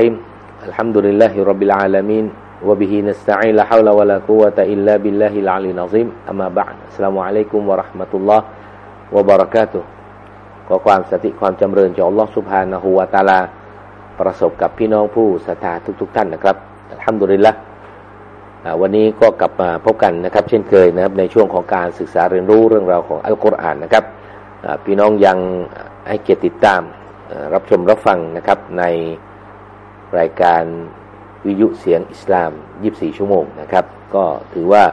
الرحيم الحمد لله رب العالمين وبه نستعين لا حول ولا قوة إلا بالله العلي العظيم أما بعد السلام عليكم ورحمة الله وبركاته ขอความสติความจำเริญจากอัลลอฮ์สุบฮานะฮูวาตาลาประสบกับพี่น้องผู้ศรัทธาทุก ๆ ท่านนะครับห้ามดุริลละวันนี้ก็กลับมาพบกันนะครับ เช่นเคยนะครับในช่วงของการศึกษาเรียนรู้เรื่องราวของอัลกุรอานนะครับพี่น้องยังให้เกียรติติดตามรับชมรับฟังนะครับใน รายการวิทยุเสียงอิสลาม 24 ชั่วโมงนะครับ ก็ถือว่า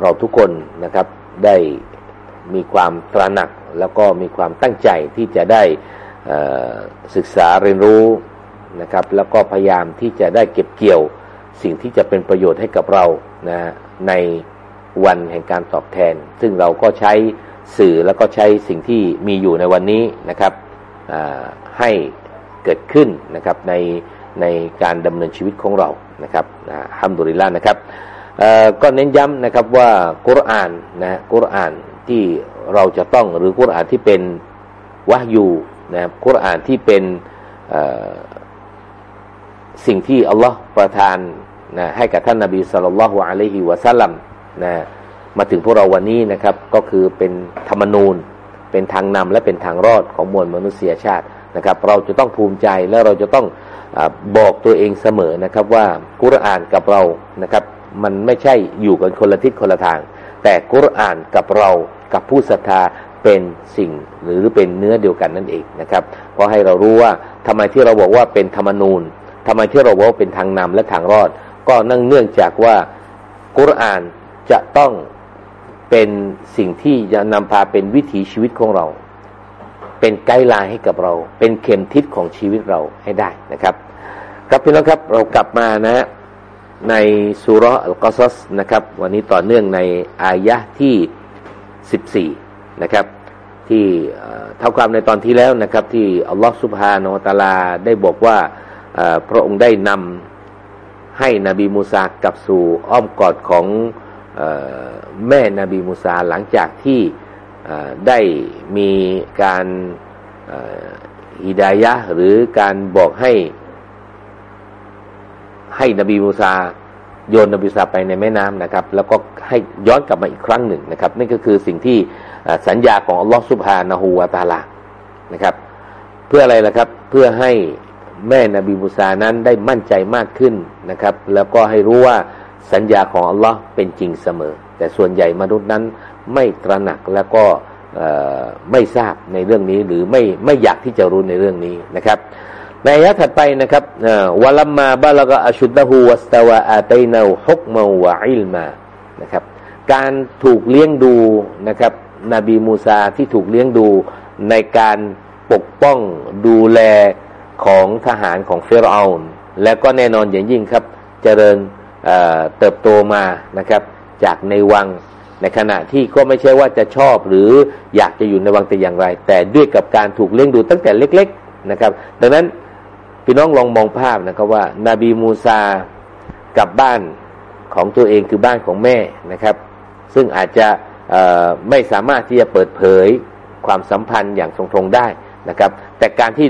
เราทุกคนนะครับได้มีความตระหนักแล้วก็มีความตั้งใจที่จะได้ศึกษาเรียนรู้นะครับ แล้วก็พยายามที่จะได้เก็บเกี่ยวสิ่งที่จะเป็นประโยชน์ให้กับเรานะในวันแห่งการตอบแทน ซึ่งเราก็ใช้สื่อแล้วก็ใช้สิ่งที่มีอยู่ในวันนี้นะครับให้เกิดขึ้นนะครับใน ในการดำเนินชีวิตของเรานะครับฮัมดุลิลละนะครับก็เน้นย้ำนะครับว่ากุรอานนะกุรอานที่เราจะต้องหรือกุรอานที่เป็นวะยูนะครับกุรอานที่เป็นสิ่งที่อัลลอฮ์ประทานนะให้กับท่านนาบีสุลต่านละฮ์อะลัยฮิวะซัลลัมนะมาถึงพวกเราวันนี้นะครับก็คือเป็นธรรมนูญ เป็นทางนำและเป็นทางรอดของมวลมนุษยชาตินะครับ เราจะต้องภูมิใจและเราจะต้อง บอกตัวเองเสมอนะครับว่ากุรอานกับเรานะครับ มันไม่ใช่อยู่กันคนละทิศคนละทาง แต่กุรอานกับเรากับผู้ศรัทธาเป็นสิ่งหรือเป็นเนื้อเดียวกันนั่นเองนะครับเพราะให้เรารู้ว่าทำไมที่เราบอกว่าเป็นธรรมนูญทำไมที่เราบอกว่าเป็นทางนำและทางรอด ก็นั่งเนื่องจากว่ากุรอานจะต้องเป็นสิ่งที่จะนำพาเป็นวิถีชีวิตของเรา เป็นไกด์ไลน์ให้กับเรา เป็นเข็มทิศของชีวิตเราให้ได้นะครับ ครับพี่น้องครับเรากลับมานะในสุรอัลกอซัสนะครับ วันนี้ต่อเนื่องในอายะที่ 14 นะครับ ที่เท่าความในตอนที่แล้วนะครับ ที่อัลลอฮฺสุบฮานอัลลาได้บอกว่าพระองค์ได้นำให้นบีมูซากลับสู่อ้อมกอดของแม่นบีมูซาหลังจากที่ ได้มีการฮิดายะหรือการบอกให้ ให้นบีมูซาโยนนบีมูซาไปในแม่น้ำนะครับ แล้วก็ให้ย้อนกลับมาอีกครั้งหนึ่งนะครับนั่นก็คือสิ่งที่สัญญาของอัลลอฮฺสุบฮานะฮูวาตาลานะครับ เพื่ออะไรล่ะครับเพื่อให้แม่นบีมูซานั้นได้มั่นใจมากขึ้นนะครับ แล้วก็ให้รู้ว่าสัญญาของอัลลอฮ์เป็นจริงเสมอ แต่ส่วนใหญ่มนุษย์นั้น ไม่ตระหนักแล้วก็ไม่ทราบในเรื่องนี้หรือไม่ไม่อยากที่จะรู้ในเรื่องนี้นะครับในอายะถัดไปนะครับวะลัมมาบาลกะอชุดะฮูวัสตาวะอาตัยนาฮกมาวะอิลมานะครับ การถูกเลี้ยงดูนะครับ นบีมูซาที่ถูกเลี้ยงดูในการปกป้องดูแลของทหารของเฟรอานและก็แน่นอนอย่างยิ่งครับ เจริญเติบโตมานะครับ จากในวัง ในขณะที่ก็ไม่ใช่ว่าจะชอบหรืออยากจะอยู่ในวังแต่อย่างไร แต่ด้วยกับการถูกเลี้ยงดูตั้งแต่เล็ก ๆนะครับ ดังนั้นพี่น้องลองมองภาพนะครับว่า นาบีมูซากลับบ้านของตัวเองคือบ้านของแม่นะครับ ซึ่งอาจจะไม่สามารถที่จะเปิดเผยความสัมพันธ์อย่างตรงๆได้นะครับ แต่การที่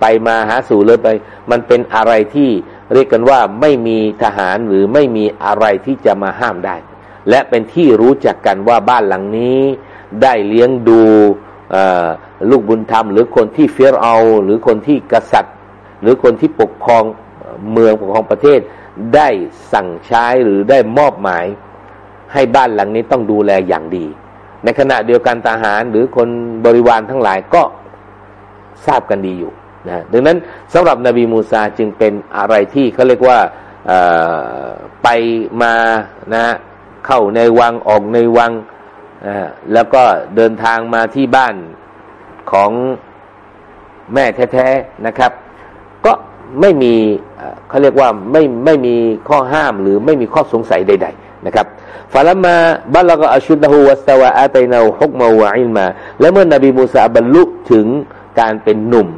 ไปมาหาสู่เลยไป มันเป็นอะไรที่เรียกกันว่าไม่มีทหารหรือไม่มีอะไรที่จะมาห้ามได้ และเป็นที่รู้จักกันว่าบ้านหลังนี้ ได้เลี้ยงดูลูกบุญธรรม หรือคนที่เฟียรเอา หรือคนที่กษัตริย์ หรือคนที่ปกครองเมืองปกครองประเทศ ได้สั่งใช้หรือได้มอบหมาย ให้บ้านหลังนี้ต้องดูแลอย่างดี ในขณะเดียวกันทหารหรือคนบริวารทั้งหลายก็ทราบกันดีอยู่นะดังนั้นสำหรับนบีมูซาจึงเป็นอะไรที่เขาเรียกว่าไปมานะ เข้าในวังออกในวังแล้วก็เดินทางมาที่บ้านของแม่แท้ๆนะครับ ก็ไม่มีเขาเรียกว่าไม่ไม่มีข้อห้ามหรือไม่มีข้อสงสัยใด ๆ นะครับฟาลมาบัลลกอชุดะฮูวัสตาวะอาตัยนาฮกมาวะอิลมา และเมื่อนบีมูซาบรรลุถึงการเป็นหนุ่ม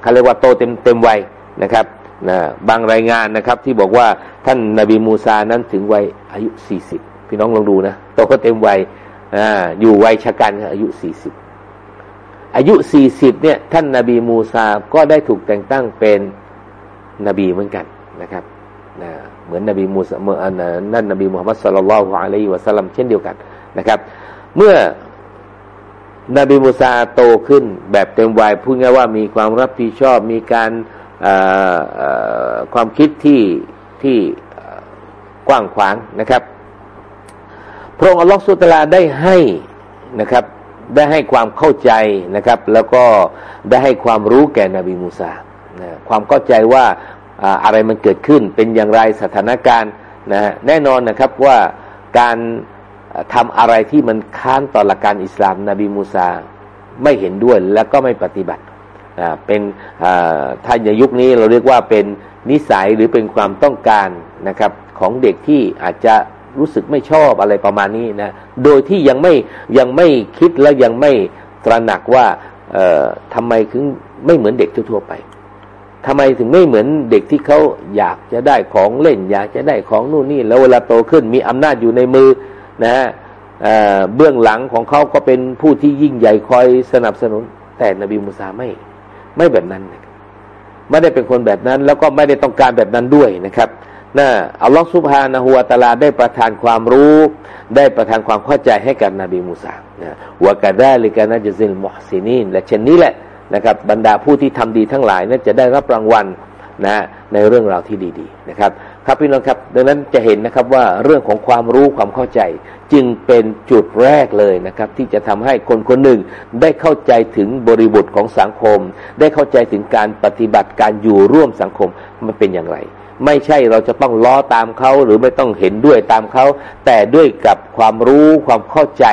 เขาเรียกว่าโตเต็มเต็มวัยนะครับ นะบางรายงานนะครับ ที่บอกว่าท่านนาบีมูซานั้นถึงวัยอายุสี่สิบพี่น้องลองดูนะโตก็เต็มวัยอยู่วัยชะกันอายุสี่สิบอายุสี่สิบเนี่ย ท่านนาบีมูซาก็ได้ถูกแต่งตั้งเป็นนบีเหมือนกันนะครับนะเหมือนนบีมูซาเมื่อนั่นนบีมุฮัมมัดสุลลัลฮุอะลัยฮิวะสัลลัมเช่นเดียวกันนะครับ เมื่อนบีมูซาโตขึ้นแบบเต็มวัยพูดง่ายว่ามีความรับผิดชอบมีการ ความคิดที่ที่กว้างขวางนะครับพระองค์อัลลอฮฺสุตลาได้ให้นะครับได้ให้ความเข้าใจนะครับ แล้วก็ได้ให้ความรู้แก่นบีมูซาความเข้าใจว่าอะไรมันเกิดขึ้นเป็นอย่างไรสถานการณ์นะแน่นอนนะครับว่าการทำอะไรที่มันค้านต่อหลักการอิสลามนบีมูซาไม่เห็นด้วยแล้วก็ไม่ปฏิบัติ เป็นถ้าในยุคนี้เราเรียกว่าเป็นนิสัยหรือเป็นความต้องการนะครับของเด็กที่อาจจะรู้สึกไม่ชอบอะไรประมาณนี้นะโดยที่ยังไม่ยังไม่คิดและยังไม่ตระหนักว่าทำไมถึงไม่เหมือนเด็กทั่วๆไปทำไมถึงไม่เหมือนเด็กที่เขาอยากจะได้ของเล่น อยากจะได้ของนู่นนี่ แล้วเวลาโตขึ้นมีอำนาจอยู่ในมือนะฮะเบื้องหลังของเขาก็เป็นผู้ที่ยิ่งใหญ่คอยสนับสนุน แต่นบีมูซาไม่ ไม่แบบนั้นไม่ได้เป็นคนแบบนั้น แล้วก็ไม่ได้ต้องการแบบนั้นด้วยนะครับนะอัลลอฮฺสุบฮานะฮูวาตาลาได้ประทานความรู้ ได้ประทานความเข้าใจให้กับนบีมูซานะวะกาดาลิกานะจซิลมุฮซินีนและเช่นนี้แหละนะครับ บรรดาผู้ที่ทำดีทั้งหลายนั้นจะได้รับรางวัลนะในเรื่องราวที่ดี ๆ นะครับ ครับพี่น้องครับ ดังนั้นจะเห็นนะครับว่าเรื่องของความรู้ความเข้าใจ จึงเป็นจุดแรกเลยนะครับ ที่จะทำให้คนคนหนึ่งได้เข้าใจถึงบริบทของสังคม ได้เข้าใจถึงการปฏิบัติการอยู่ร่วมสังคมมันเป็นอย่างไร ไม่ใช่เราจะต้องล้อตามเขาหรือไม่ต้องเห็นด้วยตามเขาแต่ด้วยกับความรู้ความเข้าใจ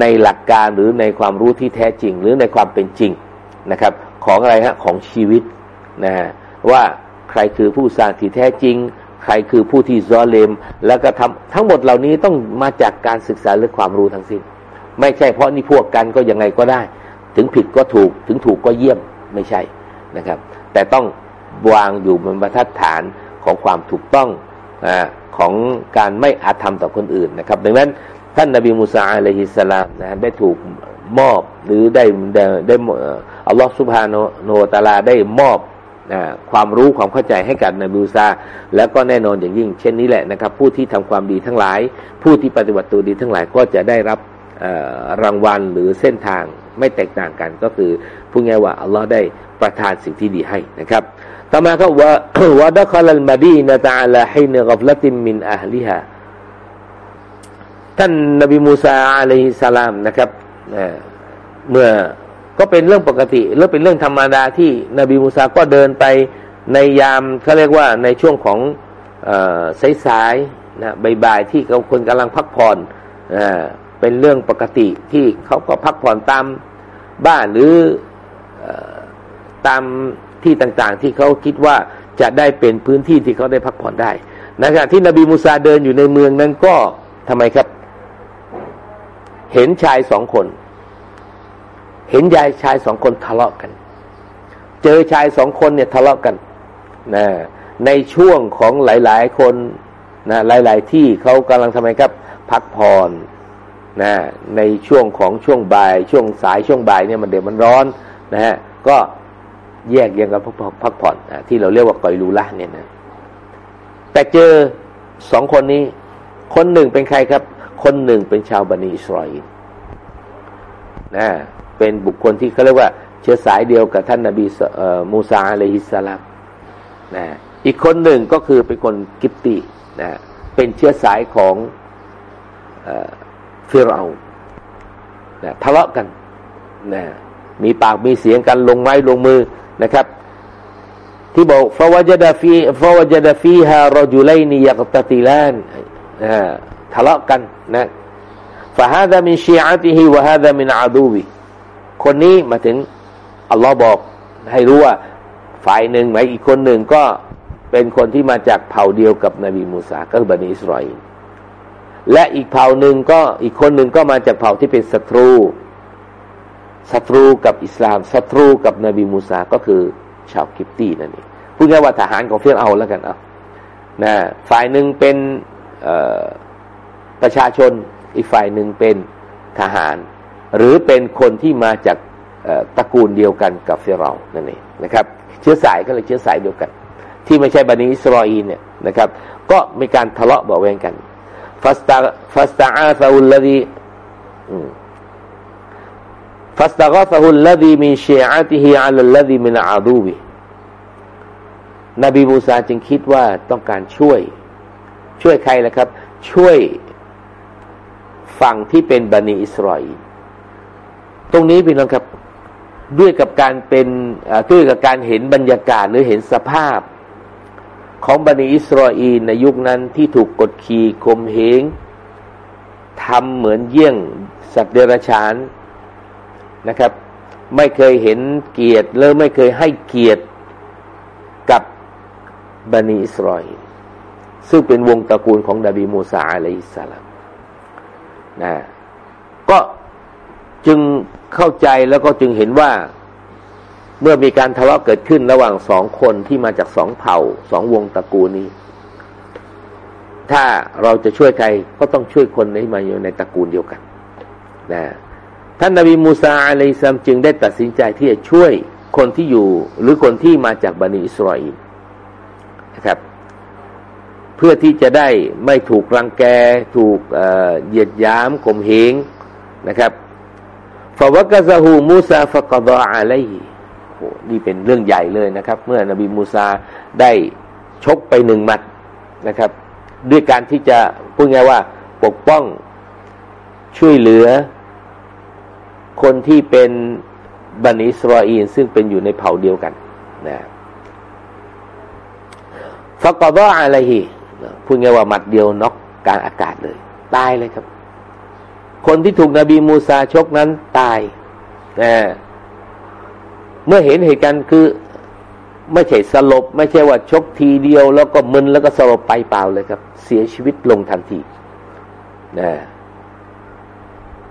ในหลักการหรือในความรู้ที่แท้จริง หรือในความเป็นจริงนะครับ ของอะไรฮะของชีวิตนะว่าใครคือผู้สร้างที่แท้จริง ใครคือผู้ที่ซอเลม แล้วก็ทำทั้งหมดเหล่านี้ต้องมาจากการศึกษาหรือความรู้ทั้งสิ้น ไม่ใช่เพราะนี่พวกกันก็ยังไงก็ได้ ถึงผิดก็ถูกถึงถูกก็เยี่ยมไม่ใช่นะครับ แต่ต้องวางอยู่บนบรรทัดฐานของความถูกต้องอของการไม่อาธรรมต่อคนอื่นนะครับ ดังนั้นท่านนบีมูซาอะลัยฮิสสลามนะได้ถูกมอบหรือได้ได้ได้อัลลอฮฺสุบฮาโนตาลาได้มอบ ความรู้ความเข้าใจให้กับนบีมูซาแล้วก็แน่นอนอย่างยิ่ง เช่นนี้แหละนะครับ ผู้ที่ทำความดีทั้งหลาย ผู้ที่ปฏิบัติตัวดีทั้งหลายก็จะได้รับรางวัลหรือเส้นทางไม่แตกต่างกันก็คือพูดง่ายว่าอัลลอฮ์ได้ประทานสิ่งที่ดีให้นะครับ ต่อมาก็ว่าว่าดัคลัลมาดีนะตาลาให้เนกฟลติมมินอัลลิฮะท่านนบีมูซาอะลัยฮิสสลามนะครับเมื่อ ก็เป็นเรื่องปกติแล้วเป็นเรื่องธรรมดาที่นบีมูซาก็เดินไปในยามเขาเรียกว่าในช่วงของสายๆนะบ่ายๆที่เขาคนกำลังพักผ่อนเป็นเรื่องปกติที่เขาก็พักผ่อนตามบ้านหรือตามที่ต่างๆ ที่เขาคิดว่าจะได้เป็นพื้นที่ที่เขาได้พักผ่อนได้นะครับที่นบีมูซาเดินอยู่ในเมืองนั้นก็ทำไมครับ เห็นชายสองคน เห็นยายชายสองคนทะเลาะกัน เจอชายสองคนเนี่ยทะเลาะกันนะในช่วงของหลาย ๆ คนนะหลาย ๆ ที่เขากำลังทำไมครับ พักผ่อนนะในช่วงของช่วงบ่าย ช่วงสายช่วงบ่ายเนี่ยมันเดี๋ยวมันร้อนนะฮะก็แยกยังกับพักผ่อนนะที่เราเรียกว่ากอยลูละเนี่ยนะแต่เจอสองคนนี้ คนหนึ่งเป็นใครครับ คนหนึ่งเป็นชาวบันิอิสราเอลนะ เป็นบุคคลที่เขาเรียกว่า เชื้อสายเดียวกับท่านนาบีมูซาอะลัยฮิสสลามนะอีกคนหนึ่งก็คือเป็นคนกิปตีนะเป็นเชื้อสายของฟิรานะทะเลาะกันนะมีปากมีเสียงกันลงไม้ลงมือนะครับ ที่บอกفوجد في فوجد فيها رجلين يقتتلان ทะเลาะกันนะ هذا من شيعته وهذا من عدوه คนนี้มาถึงอัลลอฮ์บอกให้รู้ว่าฝ่ายหนึ่งไหมอีกคนหนึ่งก็เป็นคนที่มาจากเผ่าเดียวกับนบีมูซาก็คือบนีอิสรออีลและอีกเผ่าหนึ่งก็อีกคนหนึ่งก็มาจากเผ่าที่เป็นศัตรูศัตรูกับอิสลามศัตรูกับนบีมูซาก็คือชาวกิปตีนั่นเองพูดง่ายว่าทหารของเฟียเอาแล้วกันเอานะฝ่ายหนึ่งเป็นประชาชนอีกฝ่ายหนึ่งเป็นทหาร หรือเป็นคนที่มาจากตระกูลเดียวกันกับเฟเรานั่นเองนะครับ เชื้อสายก็เลยเชื้อสายเดียวกัน ที่ไม่ใช่บันิอิสราเอลเนี่ยนะครับ ก็มีการทะเลาะเบาแวงกันฟัสตาفاستغاثه الذي فاستغاثه الذي من شيعته على الذي من عدوه นบีมูซาจึงคิดว่าต้องการช่วย ช่วยใครล่ะครับ ช่วยฝั่งที่เป็นบนีอิสราเอล ตรงนี้พี่น้องครับด้วยกับการเป็นด้วยกับการเห็นบรรยากาศหรือเห็นสภาพ ของบันิอิสราเอลในยุคนั้นที่ถูกกดขี่ข่มเหงทำเหมือนเยี่ยงสัตว์เดรัจฉานนะครับ ไม่เคยเห็นเกียรติเลยไม่เคยให้เกียรติกับบันิอิสราเอลซึ่งเป็นวงตระกูลของดาบีมูซาอะลัยฮิสสลามนะก็จึง เข้าใจแล้วก็จึงเห็นว่า เมื่อมีการทะเลาะเกิดขึ้นระหว่างสองคนที่มาจากสองเผ่าสองวงตระกูลนี้ ถ้าเราจะช่วยใครก็ต้องช่วยคนที่มาอยู่ในตระกูลเดียวกันนะท่านนบีมูซาอะลัยซัมจึงได้ตัดสินใจที่จะช่วยคนที่อยู่ หรือคนที่มาจากบันิอิสราเอลนะครับ เพื่อที่จะได้ไม่ถูกรังแก ถูกเหยียดย้ำข่มเหงนะครับ ฟาวกะซาหูมูซาฟะกดออะลัยโอ้นี่เป็นเรื่องใหญ่เลยนะครับ เมื่อนบีมูซาได้ชกไปหนึ่งมัดนะครับ ด้วยการที่จะพูดง่ายว่าปกป้องช่วยเหลือ คนที่เป็นบันิสราอีนซึ่งเป็นอยู่ในเผ่าเดียวกันนะฟะกดออะลัยพูดง่ายว่ามัดเดียวน็อกการอากาศเลย ตายเลยครับ คนที่ถูกนบีมูซาชกนั้นตายนะเมื่อเห็นเหตุการณ์คือไม่ใช่สลบ ไม่ใช่ว่าชกทีเดียว แล้วก็มึนแล้วก็สลบไปเปล่าเลยครับ เสียชีวิตลงทันทีนะ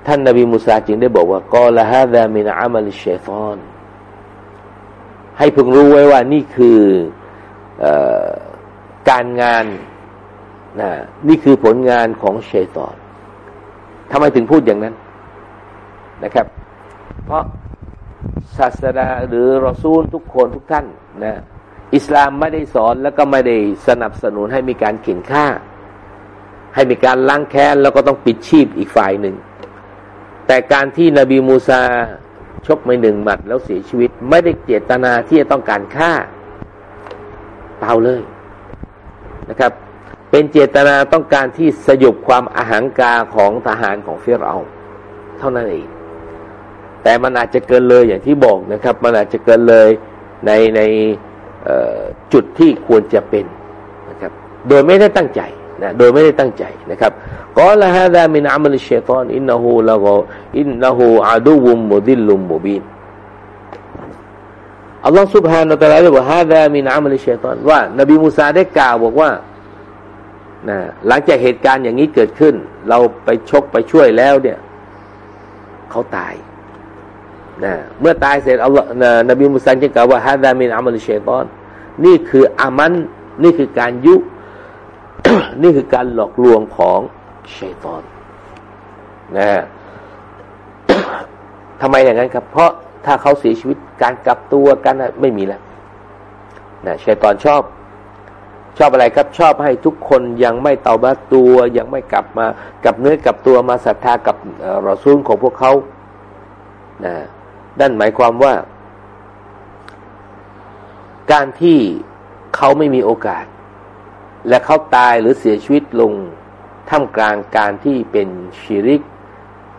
ท่านนบีมูซาจึงได้บอกว่ากอละฮะดามินอามัลเชฟอน ให้พึงรู้ไว้ว่านี่คืออการงานนะนี่คือผลงานของเชตอน ทำไมถึงพูดอย่างนั้นนะครับ เพราะศาสนาหรือรอซูลทุกคนทุกท่านนะอิสลามไม่ได้สอนแล้วก็ไม่ได้สนับสนุนให้มีการเข็นฆ่า ให้มีการล้างแค้นแล้วก็ต้องปิดชีพอีกฝ่ายหนึ่ง แต่การที่นบีมูซาชกไม่หนึ่งหมัดแล้วเสียชีวิต ไม่ได้เจตนาที่จะต้องการฆ่าเปล่าเลยนะครับ เป็นเจตนาต้องการที่สยบความอาหังกาของทหารของเฟรเอาเท่านั้นเอง แต่มันอาจจะเกินเลยอย่างที่บอกนะครับ มันอาจจะเกินเลยในในจุดที่ควรจะเป็นนะครับ โดยไม่ได้ตั้งใจนะโดยไม่ได้ตั้งใจนะครับกอละฮะดามินอัมลชัยตอนอินนหูละกอินนหูอาดูวุมมุดิลลุมมุบินอัลลอฮฺ سبحانه และ تعالى บอกฮะดามินอัมลชัยตอนว่านบีมูซาได้กล่าวบอกว่า นะหลังจากเหตุการณ์อย่างนี้เกิดขึ้น เราไปชกไปช่วยแล้วเนี่ยเขาตายนะเมื่อตายเสร็จอัลลอฮ์นบีมุสันจึงกล่าวว่าฮาดามินอามัลเชตอน นี่คืออามันนี่คือการยุ นี่คือการหลอกลวงของเชตอนนะทำไมอย่างนั้นครับ เพราะถ้าเขาเสียชีวิตการกลับตัวกันไม่มีแล้วนะเชตอนชอบ ชอบอะไรครับชอบให้ทุกคนยังไม่เตาบัตตัวยังไม่กลับมากับเนื้อกับตัวมาศรัทธากับรอซูลของพวกเขานะนั่นหมายความว่า การที่เขาไม่มีโอกาส และเขาตายหรือเสียชีวิตลงท่ามกลางการที่เป็นชีริก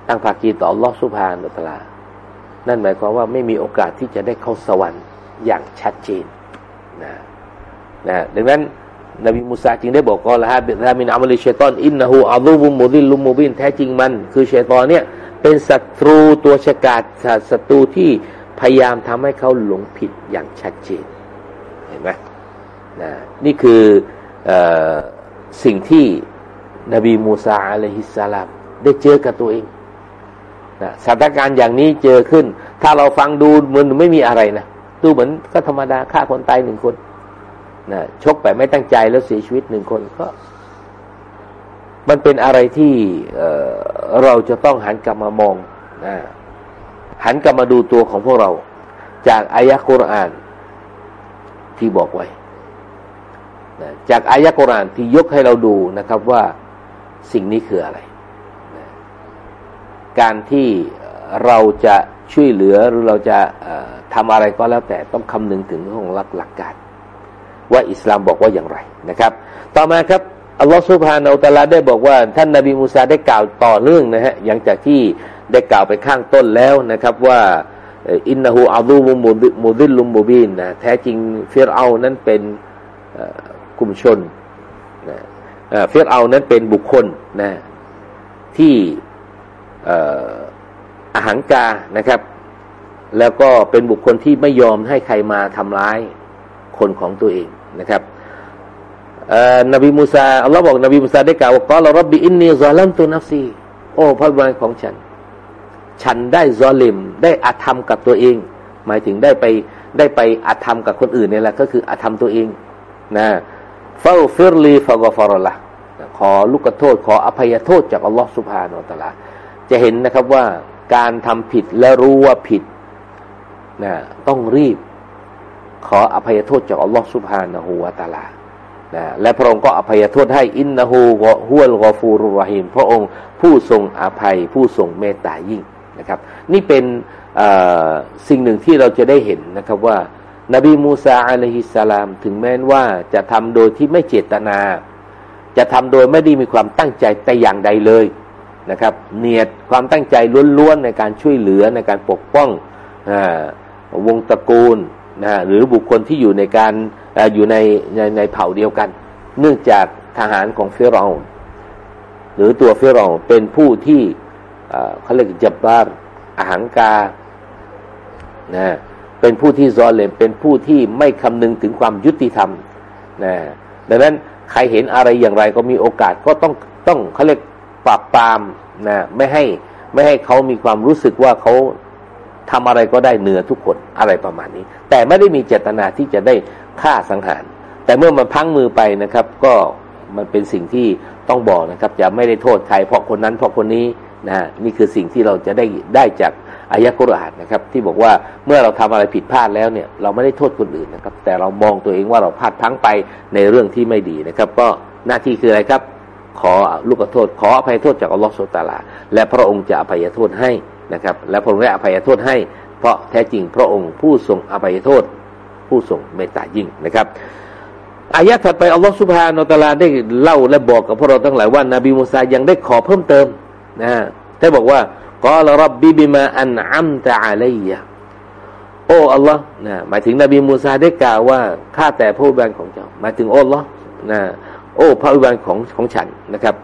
ตั้งภากีต่อลอสุภานอัตลา นั่นหมายความว่าไม่มีโอกาสที่จะได้เข้าสวรรค์อย่างชัดเจนนะ นะดังนั้นนบีมูซาจึงได้บอกก็ละฮะเบตามินอัมลิเชตอนอินนะฮูอัลลุบุมุดิลลุมูบินแท้จริงมัน คือเชตอนเนี่ยเป็นศัตรูตัวฉกาจศัตรูที่พยายามทำให้เขาหลงผิดอย่างชัดเจนเห็นไหมนะนี่คืออสิ่งที่นบีมูซาอะลัยฮิสสลามได้เจอกับตัวเองนะสถานการณ์อย่างนี้เจอขึ้น ถ้าเราฟังดูเหมือนไม่มีอะไรนะดูเหมือนก็ธรรมดาฆ่าคนตายหนึ่งคน นะชกแบบไม่ตั้งใจแล้วเสียชีวิตหนึ่งคนก็ มันเป็นอะไรที่เเราจะต้องหันกลับมามองนะหันกลับมาดูตัวของพวกเรา จากอายะกุรอานที่บอกไว้นะจากอายะกุรานที่ยกให้เราดูนะครับว่าสิ่งนี้คืออะไรนะการที่เราจะช่วยเหลือหรือเราจะทำอะไรก็แล้วแต่ต้องคำนึงถึงเรื่องของหลักหลักการ ว่าอิสลามบอกว่าอย่างไรนะครับ ต่อมาครับอัลลอฮฺสุบฮานาอัลตะลาได้บอกว่า ท่านนาบีมูซาได้กล่าวต่อเนื่องนะฮะหลังจากที่ได้กล่าวไปข้างต้นแล้วนะครับว่าإنه عدو مضل مبين นะแท้จริงฟิรเอานนั้นเป็นกลุ่มชนนะฟิรเอานนั้นเป็นบุคคลนะที่อหังการนะครับ แล้วก็เป็นบุคคลที่ไม่ยอมให้ใครมาทำร้ายคนของตัวเอง นะครับนบีมูซาอัลลอฮ์บอกนบีมูซาได้กล่าวว่าقال رب إني ظلمت نفسيโอ้พระบิดาของฉัน ฉันได้ซอลิม ได้อาธรรมกับตัวเอง หมายถึงได้ไปได้ไปอาธรรมกับคนอื่นนี่แหละก็คืออาธรรมตัวเองนะฟาฟิรลีฟากฟารละขอลูกโทษ ขออภัยโทษจากอัลลอฮ์สุบฮานาอัลลอฮ์จะเห็นนะครับว่าการทำผิดและรู้ว่าผิดนะต้องรีบ ขออภัยโทษจากอัลลอฮ์สุบฮานะฮูวาตาลานะและพระองค์ก็อภัยโทษให้อินนะฮูฮุลกอฟูรุรหิมพระองค์ผู้ทรงอภัยผู้ทรงเมตตายิ่งนะครับ นี่เป็นสิ่งหนึ่งที่เราจะได้เห็นนะครับว่า นบีมูซาอะลัยฮิสสลาม ถึงแม้ว่าจะทำโดยที่ไม่เจตนา จะทำโดยไม่ได้มีความตั้งใจแต่อย่างใดเลยนะครับ เนียดความตั้งใจล้วนๆในการช่วยเหลือในการปกป้องวงตระกูล นะหรือบุคคลที่อยู่ในการอยู่ในในในเผ่าเดียวกัน เนื่องจากทหารของเฟรองหรือตัวเฟรองเป็นผู้ที่เขาเรียกจับบาอาหังกานะเป็นผู้ที่ซอเลมเป็นผู้ที่ไม่คำนึงถึงความยุติธรรมนะดังนั้นใครเห็นอะไรอย่างไรก็มีโอกาสก็ต้องต้องเขาเรียกปราบปรามนะไม่ให้ไม่ให้เขามีความรู้สึกว่าเขา ทำอะไรก็ได้เหนือทุกคนอะไรประมาณนี้ แต่ไม่ได้มีเจตนาที่จะได้ฆ่าสังหาร แต่เมื่อมันพังมือไปนะครับ ก็มันเป็นสิ่งที่ต้องบอกนะครับจะไม่ได้โทษใครเพราะคนนั้นเพราะคนนี้นะนี่คือสิ่งที่เราจะได้ได้จากอายะกุรอานนะครับที่บอกว่าเมื่อเราทำอะไรผิดพลาดแล้วเนี่ยเราไม่ได้โทษคนอื่นนะครับ แต่เรามองตัวเองว่าเราพลาดพังไปในเรื่องที่ไม่ดีนะครับ ก็หน้าที่คืออะไรครับ ขอลูกโทษ ขออภัยโทษจากอัลลอฮฺสุตาลา และพระองค์จะอภัยโทษให้ นะครับ และพระองค์ได้อภัยโทษให้ เพราะแท้จริงพระองค์ผู้ทรงอภัยโทษ ผู้ทรงเมตตายิ่งนะครับอายะถัดไปอัลลอฮฺสุบฮานาตาลาได้เล่าและบอกกับพวกเราทั้งหลายว่านาบีมูซายังได้ขอเพิ่มเติมนะได้บอกว่ากอลรับบิบิมาอันอัมตะอะลัยะโอ้อัลลอฮ์นะหมายถึงนบีมูซาได้กล่าวว่าข้าแต่พระอุบานของเจ้าหมายถึงอัลลอฮ์นะโอ้พระอุบานของของฉันนะครับ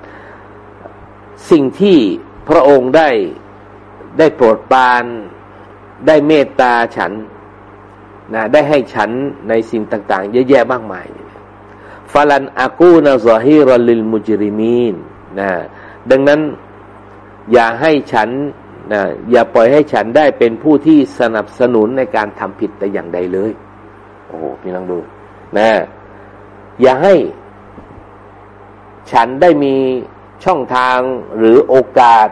สิ่งที่พระองค์ได้ ได้โปรดปรานได้เมตตาฉันนะได้ให้ฉันในสิ่งต่าง ๆ เยอะแยะมากมายฟาลันอากูนาซอฮิรลิลมุจริมีนนะดังนั้นอย่าให้ฉันนะอย่าปล่อยให้ฉันได้เป็นผู้ที่สนับสนุนในการทำผิดแต่อย่างใดเลย โอ้โหพี่ลองดูนะอย่าให้ฉันได้มีช่องทางหรือโอกาส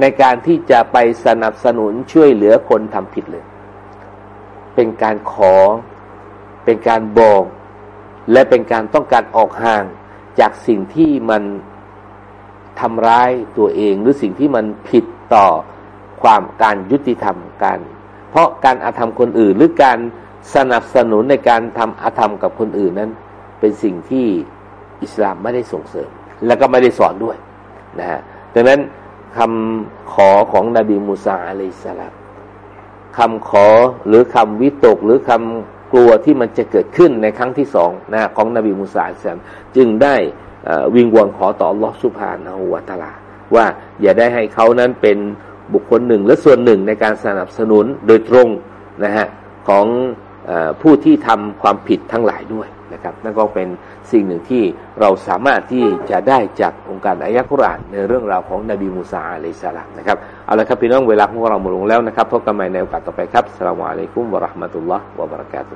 ในการที่จะไปสนับสนุนช่วยเหลือคนทำผิดเลย เป็นการขอ เป็นการบอก และเป็นการต้องการออกห่างจากสิ่งที่มันทำร้ายตัวเอง หรือสิ่งที่มันผิดต่อความการยุติธรรมการ เพราะการอาธรรมคนอื่น หรือการสนับสนุนในการทำอาธรรมกับคนอื่นนั้น เป็นสิ่งที่อิสลามไม่ได้ส่งเสริม และก็ไม่ได้สอนด้วยนะฮะดังนั้น คำขอของนบีมูซาอะลัยสลามคำขอหรือคำวิตกหรือคำกลัวที่มันจะเกิดขึ้นในครั้งที่สองนะของนบีมูซาอัลสลามจึงได้วิงวอนขอต่อลอสุภานาหัวตาลา ว่าอย่าได้ให้เขานั้นเป็นบุคคลหนึ่งและส่วนหนึ่งในการสนับสนุนโดยตรงนะฮะของอผู้ที่ทำความผิดทั้งหลายด้วย นะครับ นั่นก็เป็นสิ่งหนึ่งที่เราสามารถที่จะได้จากองค์การอายะกุรานในเรื่องราวของนบีมูซาอะลัยสลามนะครับเอาละครับพี่น้องเวลาของเราหมดลงแล้วนะครับพบกันใหม่ในโอกาสต่อไปครับสลามอะลัยกุมวะราะห์มะตุลลอฮ์วะบะเราะกาตุ